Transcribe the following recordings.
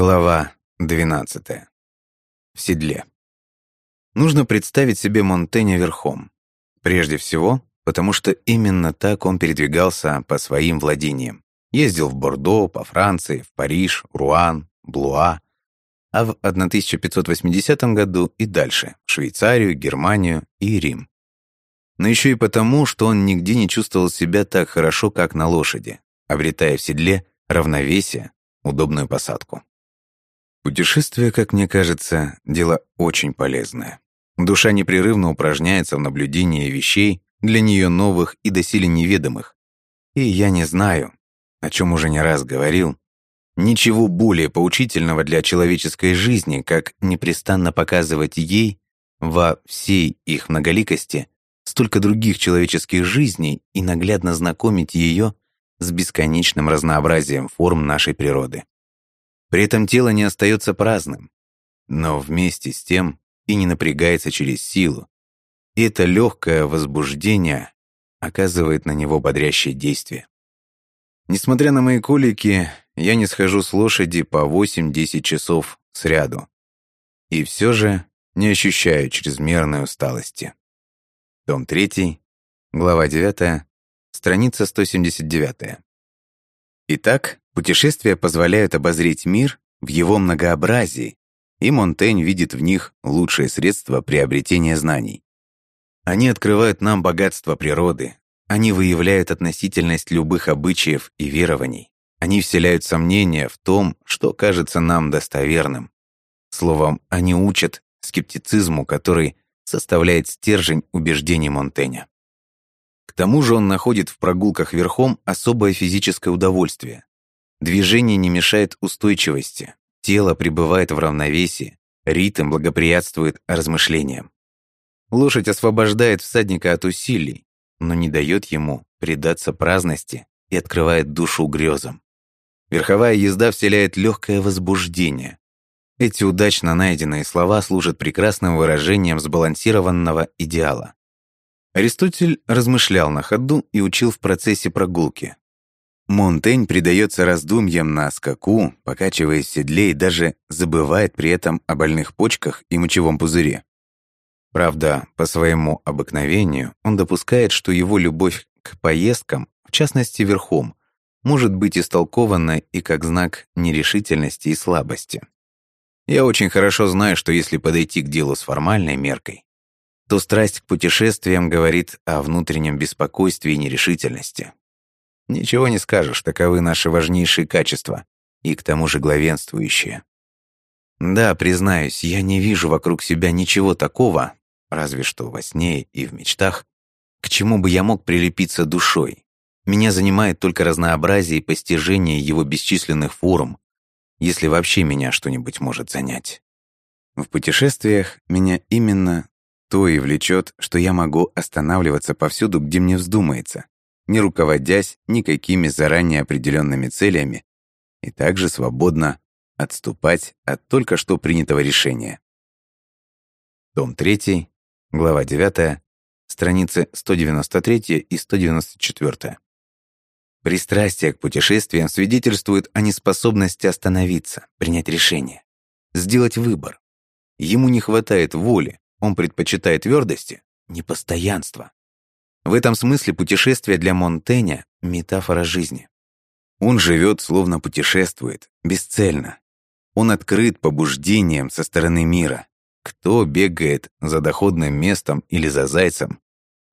Глава 12. В седле. Нужно представить себе Монтэня верхом. Прежде всего, потому что именно так он передвигался по своим владениям. Ездил в Бордо, по Франции, в Париж, Руан, Блуа, а в 1580 году и дальше – в Швейцарию, Германию и Рим. Но еще и потому, что он нигде не чувствовал себя так хорошо, как на лошади, обретая в седле равновесие, удобную посадку. Путешествие, как мне кажется, дело очень полезное. Душа непрерывно упражняется в наблюдении вещей, для нее новых и доселе неведомых. И я не знаю, о чем уже не раз говорил, ничего более поучительного для человеческой жизни, как непрестанно показывать ей во всей их многоликости столько других человеческих жизней и наглядно знакомить ее с бесконечным разнообразием форм нашей природы. При этом тело не остается праздным, но вместе с тем и не напрягается через силу. И это легкое возбуждение оказывает на него бодрящее действие. Несмотря на мои колики, я не схожу с лошади по 8-10 часов сряду. И все же не ощущаю чрезмерной усталости. Том 3, глава 9, страница 179. Итак, Путешествия позволяют обозреть мир в его многообразии, и Монтень видит в них лучшее средство приобретения знаний. Они открывают нам богатство природы, они выявляют относительность любых обычаев и верований, они вселяют сомнения в том, что кажется нам достоверным. Словом, они учат скептицизму, который составляет стержень убеждений Монтэня. К тому же он находит в прогулках верхом особое физическое удовольствие. Движение не мешает устойчивости, тело пребывает в равновесии, ритм благоприятствует размышлениям. Лошадь освобождает всадника от усилий, но не дает ему предаться праздности и открывает душу грезам. Верховая езда вселяет легкое возбуждение. Эти удачно найденные слова служат прекрасным выражением сбалансированного идеала. Аристотель размышлял на ходу и учил в процессе прогулки. Монтень предается раздумьям на скаку, покачиваясь в седле и даже забывает при этом о больных почках и мочевом пузыре. Правда, по своему обыкновению он допускает, что его любовь к поездкам, в частности верхом, может быть истолкована и как знак нерешительности и слабости. Я очень хорошо знаю, что если подойти к делу с формальной меркой, то страсть к путешествиям говорит о внутреннем беспокойстве и нерешительности. Ничего не скажешь, таковы наши важнейшие качества, и к тому же главенствующие. Да, признаюсь, я не вижу вокруг себя ничего такого, разве что во сне и в мечтах, к чему бы я мог прилепиться душой. Меня занимает только разнообразие и постижение его бесчисленных форм, если вообще меня что-нибудь может занять. В путешествиях меня именно то и влечет, что я могу останавливаться повсюду, где мне вздумается, не руководясь никакими заранее определенными целями, и также свободно отступать от только что принятого решения. Том 3, глава 9, страницы 193 и 194. Пристрастие к путешествиям свидетельствует о неспособности остановиться, принять решение, сделать выбор. Ему не хватает воли, он предпочитает твердости, непостоянства. В этом смысле путешествие для Монтэня — метафора жизни. Он живет, словно путешествует, бесцельно. Он открыт побуждением со стороны мира. Кто бегает за доходным местом или за зайцем,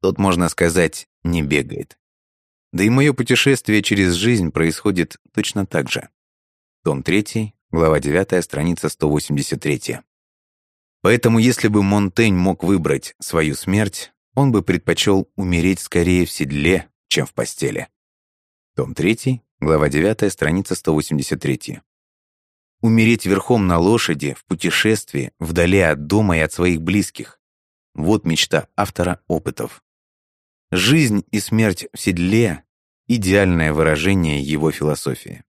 тот, можно сказать, не бегает. Да и мое путешествие через жизнь происходит точно так же. Том 3, глава 9, страница 183. Поэтому если бы Монтень мог выбрать свою смерть, он бы предпочел умереть скорее в седле, чем в постели. Том 3, глава 9, страница 183. Умереть верхом на лошади, в путешествии, вдали от дома и от своих близких. Вот мечта автора опытов. Жизнь и смерть в седле – идеальное выражение его философии.